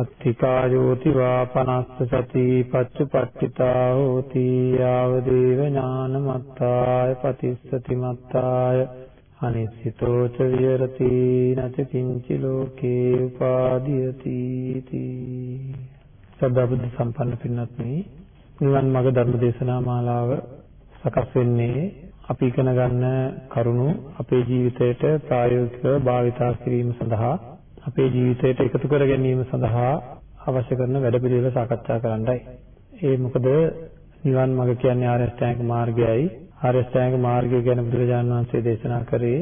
අත්තිකායෝති වා පනස්ස සති පච්චුපට්ඨිතා හෝති ආව දේව ඥානමත්තාය පතිස්සති මත්තාය අනිසිතෝ ච විහෙරති නච කිංචි ලෝකේ උපාදීයති තී සදා බුද්ධ සම්පන්න පින්වත්නි නිවන් මාර්ග ධර්ම දේශනා මාලාව සකස් වෙන්නේ අපි ඉගෙන ගන්න කරුණු අපේ ජීවිතයට ප්‍රායෝගිකව භාවිතා කිරීම සඳහා අපේ ජීවිතයට එකතු කර ගැනීම සඳහා අවශ්‍ය කරන වැඩපිළිවෙල සාකච්ඡා කරන්නයි. ඒ මොකද නිවන් මඟ කියන්නේ ආර්ය අෂ්ටාංග මාර්ගයයි. ආර්ය අෂ්ටාංග මාර්ගය ගැන බුදුරජාණන් වහන්සේ දේශනා කරේ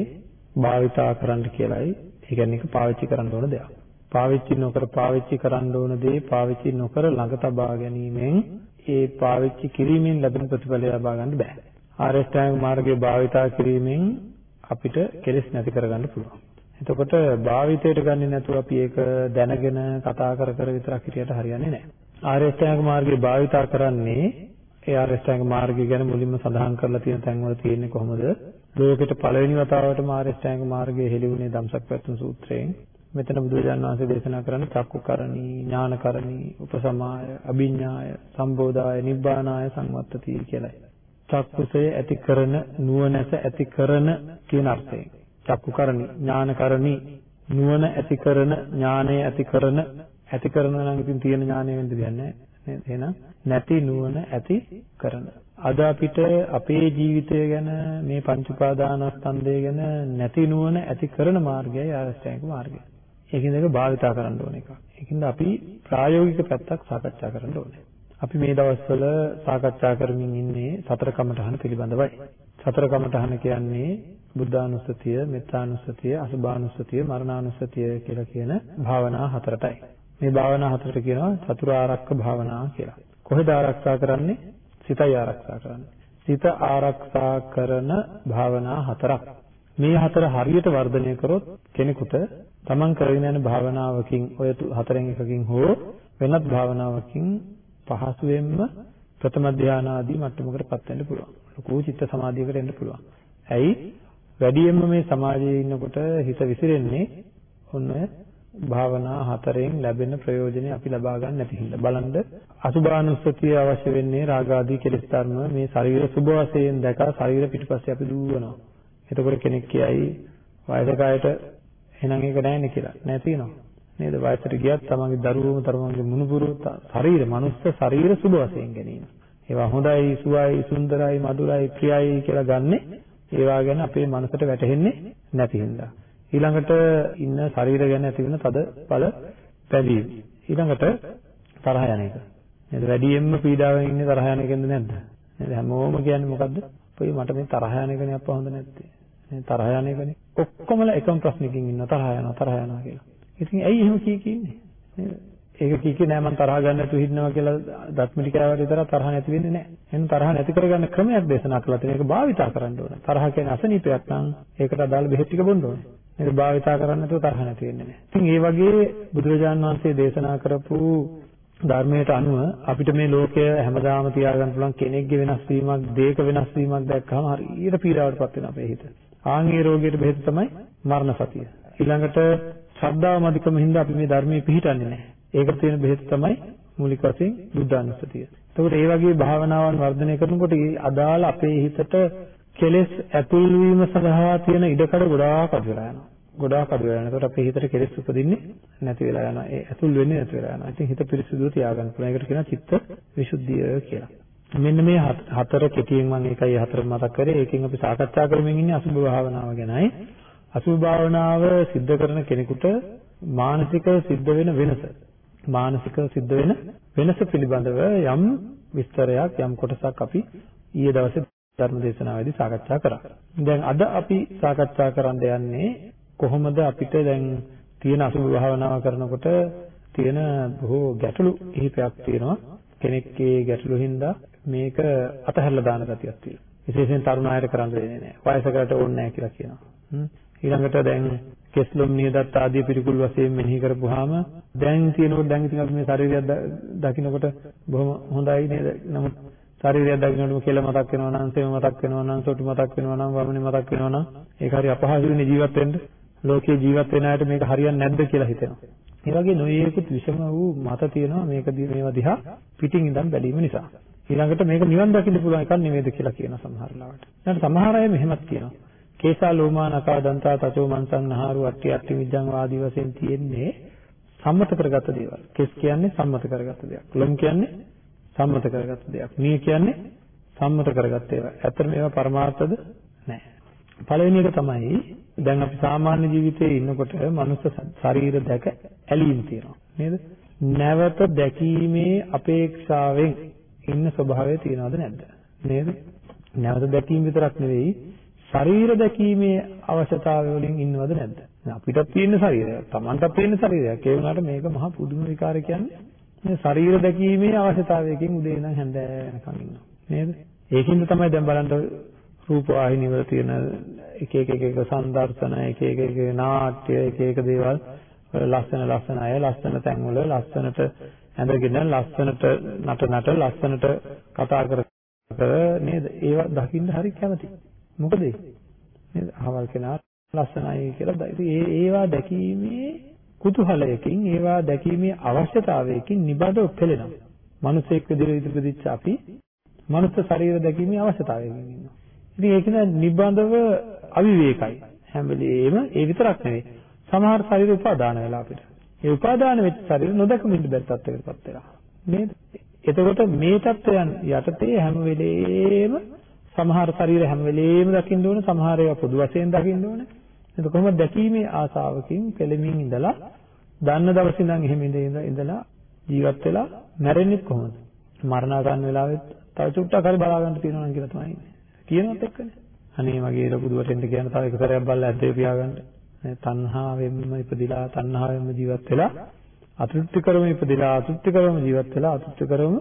භාවිතා කරන්න කියලයි. ඒ කියන්නේ ඒක පාවිච්චි කරන්න ඕන දෙයක්. පාවිච්චි නොකර පාවිච්චි කරන්න ඕන දේ පාවිච්චි නොකර ළඟ තබා ගැනීමෙන් ඒ පාවිච්චි කිරීමෙන් ලැබෙන ප්‍රතිඵලය ලබා ගන්න බෑ. ආරෂ්ඨාංග මාර්ගයේ භාවිතා කිරීමෙන් අපිට කෙලෙස් නැති කරගන්න පුළුවන්. එතකොට භාවිතයට ගන්නේ නැතුව අපි ඒක දැනගෙන කතා කර කර විතරක් හිටියට හරියන්නේ නැහැ. ආරෂ්ඨාංග මාර්ගයේ භාවිතා කරන්නේ ඒ ආරෂ්ඨාංග මාර්ගය ගැන මුලින්ම සඳහන් කරලා තියෙන තැන්වල තියෙන්නේ කොහොමද? ලෝකෙට පළවෙනි වතාවටම ආරෂ්ඨාංග මාර්ගය හෙළිවුණේ ධම්සක් පැතුම් සූත්‍රයෙන්. මෙතන බුදුරජාණන් වහන්සේ දේශනා කරන්නේ චක්කුකරණී, ඥානකරණී, උපසමාය, අභිඥාය, සම්බෝධාය, නිබ්බානාය සංවත්තති කියලයි. චක්කුසය ඇති කරන නුවණැස ඇති කරන කියන අර්ථයෙන්. චක්කුකරණී, ඥානකරණී, නුවණ ඇති කරන, ඥානය ඇති කරන, ඇති කරනවා නම් ඉතින් තියෙන ඥානය වෙන්න දෙයක් නැහැ. එහෙනම් නැති නුවණ ඇති කරන. අද අපිට අපේ ජීවිතය ගැන මේ පංච උපාදානස්කන්ධය ගැන නැති නුවණ ඇති කරන මාර්ගයයි ආරෂ්ඨායක මාර්ගය. ඒකින්ද ඒක භාවිතා කරන්න ඕන එකක්. ඒකින්ද අපි ප්‍රායෝගික පැත්තක් සාකච්ඡා කරන්න ඕනේ. අපි මේ දවස්වල සාකච්ඡා කරමින් ඉන්නේ සතර කමඨහන පිළිබඳවයි. සතර කමඨහන කියන්නේ බුද්ධානුස්සතිය, මෙත්තානුස්සතිය, අසුභානුස්සතිය, මරණානුස්සතිය කියලා කියන භාවනා හතරටයි. මේ භාවනා හතරට කියනවා චතුරාර්යක භාවනා කියලා. කොහෙද ආරක්ෂා කරන්නේ? සිතයි ආරක්ෂා කරන්නේ. සිත ආරක්ෂා කරන භාවනා හතරක්. මේ හතර හරියට වර්ධනය කරොත් කෙනෙකුට තමන් කරගෙන යන භාවනාවකින් ඔය හතරෙන් එකකින් හෝ වෙනත් භාවනාවකින් පහසුවෙන්ම ප්‍රථම ධාන ආදී මට්ටමකටපත් වෙන්න පුළුවන්. ලොකු චිත්ත සමාධියකට එන්න පුළුවන්. ඇයි? වැඩියෙන්ම මේ සමාජයේ ඉන්නකොට හිත විසිරෙන්නේ ඔන්න භාවනා හතරෙන් ලැබෙන ප්‍රයෝජනෙ අපි ලබා ගන්න නැති හින්දා බලන්න අසුභානුස්සතිය අවශ්‍ය වෙන්නේ රාගාදී කෙලෙස් ධර්ම මේ ශරීර සුභ වශයෙන් දැක ශරීර පිටිපස්සේ අපි දුවනවා එතකොට කෙනෙක් කියයි වයසක අයට එහෙනම් ඒක නැහැනේ කියලා. නෑ තියෙනවා. නේද? වයසට ගියත් තමන්ගේ දරුවෝම තමන්ගේ මුණුපුරු ශරීර, මනුස්ස ශරීර සුබ වශයෙන් ගැනීම. ඒවා හොඳයි, සුවයි, සුන්දරයි, මధుරයි, ප්‍රියයි කියලා ගන්නෙ ඒවා ගැන අපේ මනසට වැටහෙන්නේ නැති හින්දා. ඊළඟට ඉන්න ශරීර ගැන ඇති වෙන තද බල පැවීම. ඊළඟට තරහ යන එක. නේද? වැඩියෙන්ම පීඩාවෙන් ඉන්නේ තරහ යන එකෙන්ද නැද්ද? නේද? හැමෝම කියන්නේ මොකද්ද? "ඔය මට මේ තරහ යන එකනේ අප්පා හොඳ නැත්තේ." මේ තරහ යන එකනේ. ඔක්කොමලා එකම ප්‍රශ්නකින් ඉන්නවා තරහ යනවා තරහ යනවා කියලා. ඉතින් ඇයි එහෙම කී කින්නේ? නේද? ඒක කී කිය නෑ මම තරහ ගන්න නැතුව හිටනවා කියලා දත්මිටි කෑවට විතර තරහ නැති වෙන්නේ නෑ. එහෙනම් තරහ නැති කරගන්න ක්‍රමයක් දේශනා කළා තියෙන එක භාවිතා කරන්න ඕනේ. තරහ කියන්නේ අසනීපයක් නම් ඒකට අදාළ බෙහෙත් ටික බොන්න ඕනේ. ඒක භාවිතා කරන්නේ නැතුව තරහ නැති වෙන්නේ නෑ. ඉතින් ඒ වගේ බුදුරජාණන් වහන්සේ දේශනා කරපු ධර්මයට අනුව අපිට මේ ලෝකය හැමදාම තියාගන්න පුළුවන් කෙනෙක්ගේ වෙනස් වීමක්, දේක වෙනස් වීමක් දැක්කම හරියට පීඩාවටපත් වෙන අපේ හිත. ආන්ගේ රෝගයට බෙහෙත තමයි මරණ සතිය. ඊළඟට ශ්‍රද්ධාව මදිකම හින්දා අපි මේ ධර්මයේ පිළිහිටන්නේ නැහැ. ඒකට තියෙන බෙහෙත තමයි මූලික වශයෙන් බුද්ධානුස්සතිය. එතකොට මේ වගේ භාවනාවන් වර්ධනය කරනකොට ඒ අදාළ අපේ හිතට කෙලෙස් ඇතුල් වීම සඳහා තියෙන ඉඩකඩ ගොඩාක් අඩු වෙලා යනවා. ගොඩාක් අඩු වෙලා යනවා. එතකොට අපේ හිතට කෙලෙස් උපදින්නේ නැති වෙලා යනවා. ඒ ඇතුල් වෙන්නේ නැති වෙලා යනවා. ඉතින් හිත පිරිසිදුව තියාගන්න පුළුවන්. ඒකට කියනවා චිත්ත විසුද්ධිය කියලා. මෙන්න මේ හතර කෙටියෙන් මම ඒකයි හතර මතක් කරේ. ඒකෙන් අපි සාකච්ඡා කරමින් ඉන්නේ අසුභ භාවනාව ගැනයි. අසුභ භාවනාව සිද්ධ කරන කෙනෙකුට මානසික සිද්ධ වෙන වෙනස මානසික සිද්ධ වෙන වෙනස පිළිබඳව යම් විස්තරයක් යම් කොටසක් අපි ඊයේ දවසේ ධර්ම දේශනාවේදී සාකච්ඡා කරා. දැන් අද අපි සාකච්ඡා කරන්න යන්නේ කොහොමද අපිට දැන් තියෙන අසුභ භාවනාව කරනකොට තියෙන බොහෝ ගැටලු කිහිපයක් තියෙනවා. කෙනෙක්ගේ ගැටලු හින්දා මේක අතහැරලා දාන ගතියක් තියෙනවා. විශේෂයෙන් තරුණ අයට කරන්න දෙන්නේ නැහැ. වයසකට ඕනේ නැහැ කියලා කියනවා. ඊළඟට දැන් කෙස්ලොම් නියදත් ආදී පිළිකුල් වශයෙන් මෙනෙහි කරපුවාම දැන් තියෙනකොට දැන් ඉතින් අපි මේ ශරීරය දකින්නකොට බොහොම හොඳයි නේද? නමුත් ශරීරය දකින්නකොටම කෙල මතක් වෙනවා නම් සෙම මතක් වෙනවා නම් සොටු මතක් වෙනවා නම් වමනේ මතක් වෙනවා නම් ඒක හරි අපහසුනේ ජීවත් වෙන්න. ලෝකේ ජීවත් වෙන අයට මේක හරියන්නේ නැද්ද කියලා හිතෙනවා. ඒ වගේ නොයේකුත් විෂම වූ මත තියෙනවා මේක මේවා දිහා පිටින් ඉඳන් බැලීම නිසා. ඊළඟට මේක නිවන් දකින්න පුළුවන් එකක් නෙමෙයිද කියලා කියන සමහර ලාවට. ඊට සමහර අය මෙහෙමත් කියනවා. කේසා ලෝමා නකා දන්තා තචෝ මන්සං නහාරු අට්ටි අට්ටි විජ්ජං වාදී වශයෙන් තියෙන්නේ සම්මත කරගත දේවල්. කෙස් කියන්නේ සම්මත කරගත දෙයක්. ලොම් කියන්නේ සම්මත කරගත දෙයක්. නිය කියන්නේ සම්මත කරගත් ඒවා. ඇත්තටම ඒවා පරමාර්ථද නැහැ. පළවෙනි එක තමයි දැන් අපි සාමාන්‍ය ජීවිතයේ ඉන්නකොට මනුස්ස ශරීර දැක ඇලීම් තියෙනවා. නේද? නැවත දැකීමේ අපේක්ෂාවෙන් ඉන්න ස්වභාවය තියනවද නැද්ද? නේද? නැවත දැකීම විතරක් නෙවෙයි ශරීර දැකීමේ අවශ්‍යතාවය වලින් ඉන්නවද නැද්ද? අපිටත් තියෙන ශරීරයක්, Tamanටත් තියෙන ශරීරයක්. ඒ වුණාට මේක මහා පුදුම විකාරය කියන්නේ මේ ශරීර දැකීමේ අවශ්‍යතාවයකින් උදේ ඉඳන් හැන්ද වෙනකන් ඉන්නවා. නේද? ඒකින්ද තමයි දැන් බලන්න රූප වාහිනී වල තියෙන එක එක එක එක සංදර්ශන, එක එක එක නාට්‍ය, එක එක දේවල් ලස්සන ලස්සන අය ලස්සන තැන්වල ලස්සනට ඇඳගෙන ලස්සනට නට නට ලස්සනට කතා කර කර නේද? ඒවා දකින්න හරි කැමතියි. මොකද නේද? අහවල් කෙනා ලස්සනයි කියලා ඉතින් ඒ ඒවා දැකීමේ කුතුහලයකින් ඒවා දැකීමේ අවශ්‍යතාවයකින් නිබඳව පෙළෙනවා. මනුස්සෙක් විදිහට ඉදිරිපදිච්ච අපි මනුස්ස ශරීර දැකීමේ අවශ්‍යතාවයකින් ඉන්නවා. ඉතින් ඒක නිබඳව අවිවේකයි. හැම වෙලෙම ඒ විතරක් නෙවෙයි. සමහර ශරීර උපාදාන වෙලා අපිට. ඒ උපාදාන වෙච්ච ශරීර නොදකමින් බැරි තත්ත්වයකටපත් වෙනවා. නේද? එතකොට මේ தත්වයන් යටතේ හැම වෙලෙම සමහර ශරීර හැම වෙලෙම දකින්න ඕන සමහර ඒවා පොදු වශයෙන් දකින්න ඕන. එතකොට කොහොමද දැකීමේ ආසාවකින් පෙළමින් ඉඳලා දන්න දවසේ ඉඳන් එහෙම ඉඳලා ජීවත් වෙලා මැරෙන්නේ කොහොමද? මරණාසන්න වෙලාවෙත් තව චුට්ටක් හරි බලා ගන්න තියෙනවා නම් කියලා තමයි කියනවත් එක්කනේ. අනේ මගේ ලොකු දුවට එන්න කියන තව එක සැරයක් බලලා ඇද්දේ පියාගන්න. තණ්හාවෙන්ම ඉපදිලා තණ්හාවෙන්ම ජීවත් වෙලා අතෘප්ති කරම ඉපදිලා අතෘප්ති කරම ජීවත් වෙලා අතෘප්ති කරම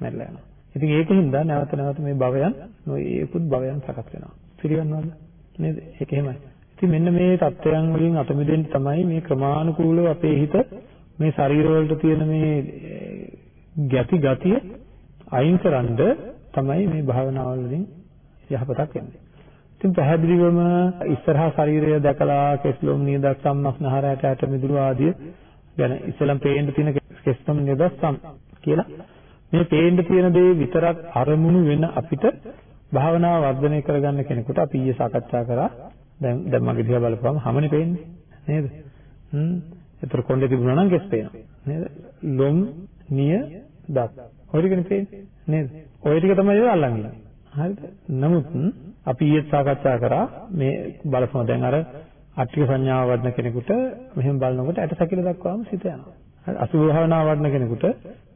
මැරලා යනවා. ඉතින් ඒකින්ද නැවත නැවත මේ භවයන් නොයේකුත් භවයන් සකස් වෙනවා. පිළිගන්නවද? නේද? ඒක එහෙමයි. ඉතින් මෙන්න මේ தත්වයන් වලින් අත මිදෙන්න තමයි මේ ක්‍රමානුකූලව අපේ හිත මේ ශරීර වලට තියෙන මේ ගැති ගතිය අයින් කරන්ඩ තමයි මේ භාවනාවල් වලින් යහපතක් වෙන්නේ. ඉතින් පැහැදිලිවම ඉස්සරහා ශරීරය දැකලා කෙස්ලොම් නියදත් සම්මස්නහර ඇට ඇට මිදුළු ආදිය ගැන ඉස්සලම් පේන්න තියෙන කෙස්ලොම් නියදත් සම් කියලා මේ පේන්න තියෙන දේ විතරක් අරමුණු වෙන අපිට භාවනාව වර්ධනය කරගන්න කෙනෙකුට අපි ඊයේ සාකච්ඡා කරා. දැන් දැන් මගේ දිහා බලපුවම හැමනේ පේන්නේ. නේද? හ්ම්. ඒතර කොණ්ඩේ තිබුණා නම් කෙස් පේනවා. නේද? ලොම් නිය දත්. ඔය ටිකනේ පේන්නේ. නේද? ඔය ටික තමයි ඔය අල්ලන් ඉන්නේ හරිද? නමුත් අපි ඊයේ සාකච්ඡා කරා මේ බලපුවා දැන් අර අට්ටික සංඥාව වඩන කෙනෙකුට මෙහෙම බලනකොට ඇට සැකිල දක්වාම සිත යනවා. අසුභ භාවනා වඩන කෙනෙකුට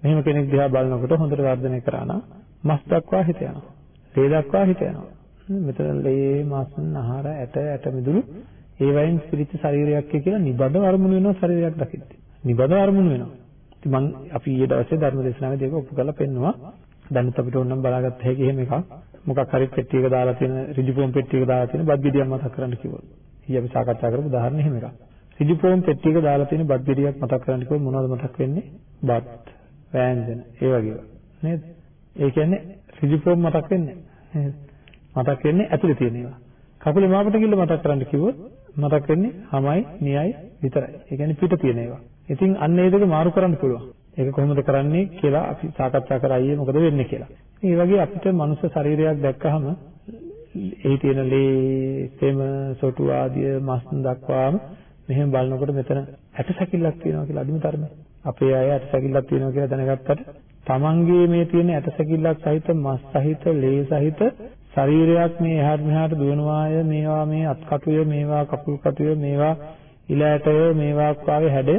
මෙහෙම කෙනෙක් දිහා බලනකොට හොඳට වර්ධනය කරා නම් මස් දක්වා හිත යනවා. ලේ දක්වා හිත යනවා. මෙතන ලේ මස් නහර ඇට ඇට මිදුළු ඒ වයින් පිළිච්ච ශරීරයක් කියලා නිබඳව අරමුණු වෙනවා ශරීරයක් දකිද්දි. නිබඳව අරමුණු වෙනවා. ඉතින් මම අපි ඊයේ දවසේ ධර්ම දේශනාවේදී ඒක ඔප්පු කරලා පෙන්නවා. දැන් අපිට ඕනනම් බලාගත්ත හැකි එහෙම එකක්. මොකක් හරි පෙට්ටියක දාලා තියෙන රිජිපෝම් පෙට්ටියක දාලා තියෙන බත් ගෙඩියක් මතක් කරන්න කිව්වොත්. ඊයේ අපි සාකච්ඡා කරපු උදාහරණ එහෙම එකක්. රිජිපෝම් පෙට්ටියක දාලා තියෙන බත් ගෙඩියක් මතක් කරන්න කිව්වොත් මොනවද මතක් වෙන්නේ? බත්, වෑංජන, ඒ වගේ නේද? ඒ කියන්නේ රිජිපෝම් මතක් වෙන්නේ නේද? මතක් වෙන්නේ ඇතුලේ තියෙන ඒවා. කකුලේ මාපට කිල්ල මතක් කරන්න කිව්වොත් මතක් වෙන්නේ හමයි, නියයි විතරයි. ඒ කියන්නේ පිට තියෙන ඒවා. ඉතින් අන්න ඒ දෙක මාරු කරන්න පුළුවන්. ඒක කොහොමද කරන්නේ කියලා අපි සාකච්ඡා කරා ඊයේ මොකද වෙන්නේ කියලා. මේ වගේ අපිට මනුස්ස ශරීරයක් දැක්කහම එහි තියෙන ලේ, සෙම, සොටු ආදිය මස් දක්වාම මෙහෙම බලනකොට මෙතන ඇට සැකිල්ලක් තියෙනවා කියලා අදිම තරමේ. අපේ අය ඇට සැකිල්ලක් තියෙනවා කියලා දැනගත්තට තමන්ගේ මේ තියෙන ඇටසැකිල්ලක් සහිත මස් සහිත ලේ සහිත ශරීරයක් මේ එහාට මෙහාට දුවනවාය මේවා මේ අත්කටුය මේවා කකුල් කටුය මේවා ඉලෑටය මේවා වාගේ හැඩ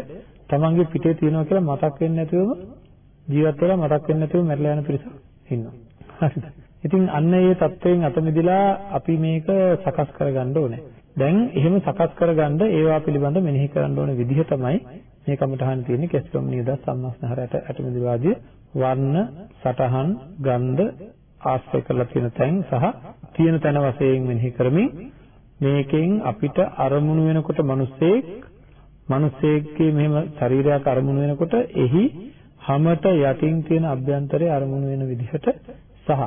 තමන්ගේ පිටේ තියෙනවා කියලා මතක් වෙන්නේ නැතුවම ජීවත් වෙලා මතක් වෙන්නේ නැතුව මැරලා යන පිරිසක් ඉන්නවා. හරිද? ඉතින් අන්න ඒ தත්වයෙන් අත මිදලා අපි මේක සකස් කරගන්න ඕනේ. දැන් එහෙම සකස් කරගන්න ඒවා පිළිබඳ මෙනෙහි කරන්න ඕන විදිහ තමයි මේ කමඨහන් තියෙන්නේ. කෙස්ලොම් නියද සම්මස්නහරට ඇටමිදිවාදී වර්ණ සටහන් ගන්ධ ආශ්‍රය කරලා තියෙන තැන් සහ තියෙන තැන වශයෙන් මෙනෙහි කරමින් මේකෙන් අපිට අරමුණු වෙනකොට මිනිස්සෙක් මිනිස්සෙක්ගේ මෙහෙම ශරීරයක් අරමුණු වෙනකොට එහි හැමත යටින් තියෙන අභ්‍යන්තරයේ අරමුණු වෙන විදිහට සහ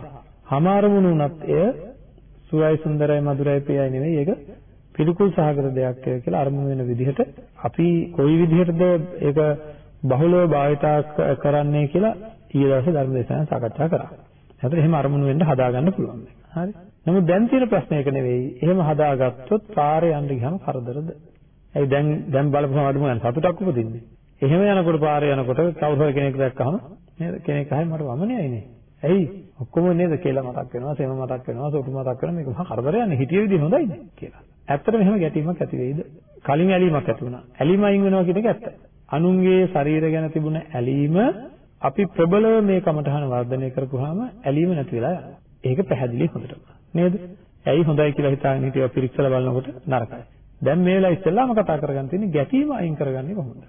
හැම අරමුණු උනත් එය සුවයි සුන්දරයි මధుරයි ප්‍රියයි නෙවෙයි. ඒක පිළිකුල් සහගත දෙයක් කියලා අරමුණු වෙන විදිහට අපි කොයි විදිහටද ඒක බහුලව භාවිතා කරන්නේ කියලා ඊයේ දවසේ ධර්ම දේශනාව සාකච්ඡා කරා. ඒතර එහෙම අරමුණු වෙන්න හදාගන්න පුළුවන්. හරි. නමුත් දැන් තියෙන ප්‍රශ්නේ ඒක නෙවෙයි. එහෙම හදාගත්තොත් පාරේ යන්න ගියම කරදරද? ඇයි දැන් දැන් බලපුවම අඩුම ගන්න සතුටක් උපදින්නේ. එහෙම යනකොට පාරේ යනකොට කවුරු හරි කෙනෙක් දැක්කහම නේද කෙනෙක් අහයි මට වමනේයිනේ. ඇයි ඔක්කොම නේද කියලා මතක් වෙනවා, සෙම මතක් වෙනවා, සොටු මතක් වෙනවා මේක මහා කරදරයක්නේ හිතිය විදිහ හොඳයිනේ කියලා. ඇත්තටම එහෙම ගැටීමක් ඇති වෙයිද? කලින් ඇලීමක් ඇති වුණා. ඇලීම අයින් වෙනවා කියන එක ඇත්ත. අනුන්ගේ ශරීර ගැන තිබුණ ඇලීම අපි ප්‍රබලව මේ කමඨහන වර්ධනය කරපුවාම ඇලීම නැති වෙලා යනවා. ඒක පැහැදිලි හොඳටම. නේද? ඇයි හොඳයි කියලා හිතාගෙන හිටියව පිරික්සලා බලනකොට නරකයි. දැන් මේ වෙලාව ඉස්සෙල්ලාම කතා කරගන්න තියෙන්නේ ගැටීම අයින් කරගන්නේ කොහොමද?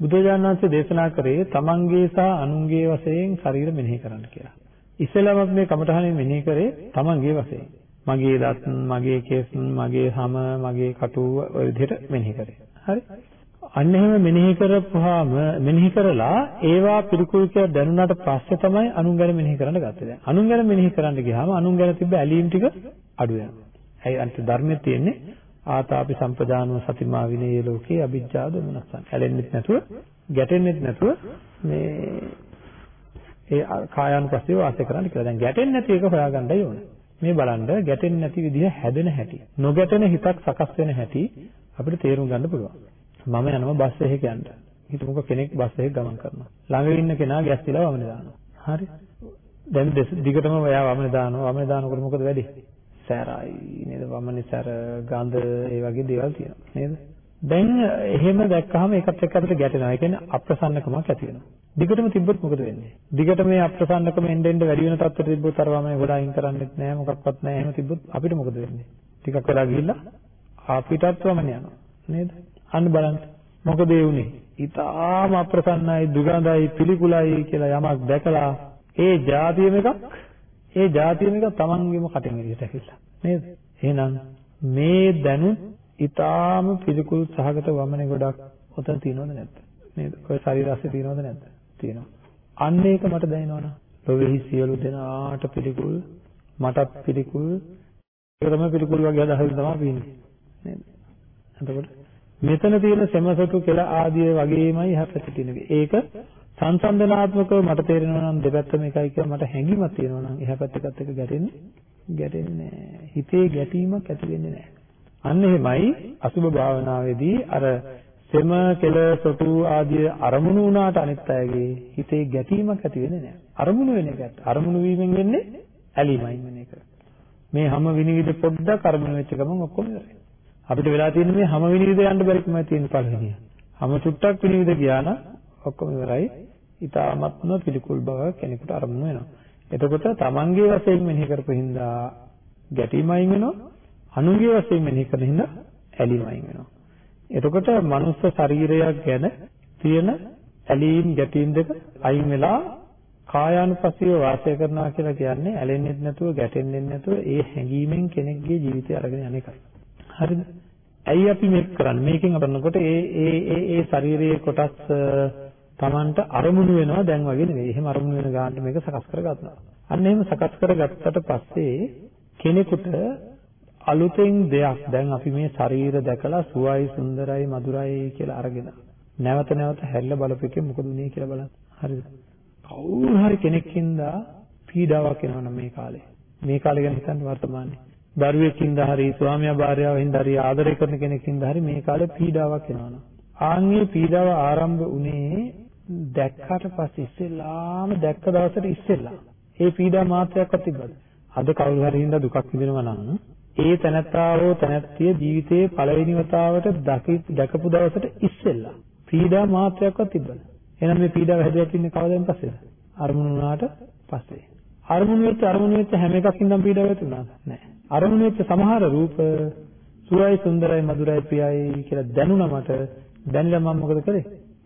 බුදුරජාණන් වහන්සේ දේශනා කරේ තමන්ගේ සහ අනුන්ගේ වශයෙන් ශරීර මෙනෙහි කරන්න කියලා. ඉස්සෙල්ලාම මේ කමඨහනේ මෙනෙහි කරේ තමන්ගේ වශයෙන්. මගේ දත්, මගේ කෙස්, මගේ හම, මගේ කටු ඔය විදිහට මෙනෙහි කරේ. හරි? අන්න එහෙම මෙනෙහි කරපුවාම මෙනෙහි කරලා ඒවා පිළිකුල් කියලා දැනුණාට පස්සේ තමයි අනුන් ගැන මෙනෙහි කරන්න ගත්තේ දැන්. අනුන් ගැන මෙනෙහි කරන්න ගියාම අනුන් ගැන තිබ්බ ඇලීම් ටික අඩු වෙනවා. ඇයි අන්ත ධර්මයේ තියෙන්නේ ආතාපි සම්පජානව සතිමා විනේ ලෝකේ අවිජ්ජා දමනසන්. ඇලෙන්නෙත් නැතුව, ගැටෙන්නෙත් නැතුව මේ ඒ කායානුපස්සීව වාසය කරන්න කියලා. දැන් ගැටෙන්නේ නැති එක හොයාගන්නයි ඕනේ. මේ බලන්න ගැටෙන්නේ නැති විදිහ හැදෙන හැටි. නොගැටෙන හිතක් සකස් වෙන හැටි අපිට තේරුම් ගන්න පුළුවන්. මම යනවා බස් එකක යන්න. හිතමුකෝ කෙනෙක් බස් එකක ගමන් කරනවා. ළඟ ඉන්න කෙනා ගැස්සිලා වමනේ දානවා. හරි. දැන් දිගටම එයා වමනේ දානවා. වමනේ දානකොට මොකද වෙන්නේ? සැරයි නේද? වමනේ සැර ගඳ ඒ වගේ දේවල් තියෙනවා. නේද? දැන් එහෙම දැක්කහම ඒකත් එක්ක අපිට ගැටෙනවා. ඒ කියන්නේ අප්‍රසන්නකමක් ඇති වෙනවා. දිගටම තිබ්බොත් මොකද වෙන්නේ? දිගට මේ අප්‍රසන්නකම එන්න එන්න වැඩි වෙන තත්ත්වයට තිබ්බොත් අර වමනේ ගොඩ අයින් කරන්නෙත් නෑ මොකක්වත් නෑ. එහෙම තිබ්බොත් අපිට මොකද වෙන්නේ? ටිකක් වෙලා ගිහිල්ලා අපිටත් වමනේ යනවා. නේද? අන්න බලන්න. මොකද ඒ උනේ? ඊටාම අප්‍රසන්නයි, දුගඳයි, පිළිකුලයි කියලා යමක් දැකලා ඒ જાතියම එකක් ඒ જાතියම එක තමන්ගේම කටෙන් එළියට ඇවිල්ලා. නේද? එහෙනම් මේ දැනුත් ඊටාම පිළිකුල් සහගත වමනේ ගොඩක් ඔතන තියෙනවද නැද්ද? නේද? ඔය ශරීරාස්සේ තියෙනවද නැද්ද? තියෙනවා. අන්න ඒක මට දැනෙනවනේ. ලෝකෙහි සියලු දෙනාට පිළිකුල් මටත් පිළිකුල් ඒක තමයි පිළිකුල් වගේ අදහස් තමයි පින්නේ. නේද? එතකොට මෙතන තියෙන සෙමසතු කියලා ආදිය වගේමයි හැපැති තියෙන්නේ. ඒක සංසන්දනාත්මකව මට තේරෙනවා නම් දෙපැත්තම එකයි කියලා මට හැඟීමක් තියෙනවා නම් එහා පැත්තකත් එක ගැටෙන්නේ ගැටෙන්නේ නැහැ. හිතේ ගැටීමක් ඇති වෙන්නේ නැහැ. අන්න එහෙමයි අසුබ භාවනාවේදී අර සෙම කෙල සොටු ආදී අරමුණු වුණාට අනිත් අයගේ හිතේ ගැටීමක් ඇති වෙන්නේ නැහැ. අරමුණු වෙන එකට. අරමුණු වීමෙන් වෙන්නේ ඇලීමයි වෙන එක. මේ හැම විනිවිද පොඩ්ඩක් අරමුණු වෙච්ච ගමන් ඔක්කොම ඉවරයි. අපිට වෙලා තියෙන්නේ මේ හැම විනිවිද යන්න බැරිකම තියෙන පළවෙනිය. හැම චුට්ටක් විනිවිද ගියා නම් ඔක්කොම ඉවරයි. ඊටාත්ම පිළිකුල් බව කෙනෙකුට අරමුණු වෙනවා. එතකොට තමන්ගේ වශයෙන් මෙනෙහි කරපු හින්දා ගැටීමයින් වෙනවා. අනුන්ගේ වශයෙන් මෙනෙහි කරන හින්දා ඇලීමයින් වෙනවා. එතකොට මනුස්ස ශරීරයක් ගැන තියෙන ඇලීම් ගැටීම් දෙක අයින් වෙලා කායානුපස්සීව වාසය කරනවා කියලා කියන්නේ ඇලෙන්නේ නැතුව ගැටෙන්නේ නැතුව ඒ හැඟීමෙන් කෙනෙක්ගේ ජීවිතය අරගෙන යන එකයි. හරිද? ඇයි අපි මේක කරන්නේ? මේකෙන් අපනකොට ඒ ඒ ඒ ඒ ශාරීරියේ කොටස් Tamanට අරමුණු වෙනවා දැන් වගේ නෙවෙයි. එහෙම අරමුණු වෙන ගානට මේක සකස් කරගන්නවා. අන්න එහෙම සකස් කරගත්තට පස්සේ කෙනෙකුට අලුතෙන් දෙයක් දැන් අපි මේ ශරීර දැකලා සුවයි සුන්දරයි මధుරයි කියලා අරගෙන නැවත නැවත හැරිලා බලපෙකේ මොකද උනේ කියලා බලන්න. හරිද? කවුරු හරි කෙනෙක්ින්ද පීඩාවක් එනවනම් මේ කාලේ. මේ කාලේ ගැන හිතන්න වර්තමානයේ. දරුවෙක්ින්ද හරි ස්වාමියා භාර්යාවෙන්ද හරි ආදරය කරන කෙනෙක්ින්ද හරි මේ කාලේ පීඩාවක් එනවනම් ආන්ගේ පීඩාව ආරම්භ උනේ දැක්කට පස්සේ ඉස්සෙල්ලාම දැක්ක දවසට ඉස්සෙල්ලා ඒ පීඩා මාත්‍රයක්වත් තිබ්බද? අද කවුරු හරි හින්දා දුකක් විඳිනවා නම් ඒ තනත්තාවෝ තනත්තිය ජීවිතයේ පළවෙනි වතාවට දැකපු දවසට ඉස්සෙල්ලා පීඩා මාත්‍රයක්වත් තිබ්බද? එහෙනම් මේ පීඩාව හැදෙලා තින්නේ කවදාද පස්සේද? අරමුණු වුණාට පස්සේ. අරමුණු වෙච්ච අරමුණු වෙච්ච හැම එකකින්ම පීඩාවක් ඇති වුණාද? නැහැ. අරමුණු වෙච්ච සමහර රූප සුවයි සුන්දරයි මధుරයි ප්‍රියයි කියලා දැනුණා මට දැනিলা මම මොකද කරේ?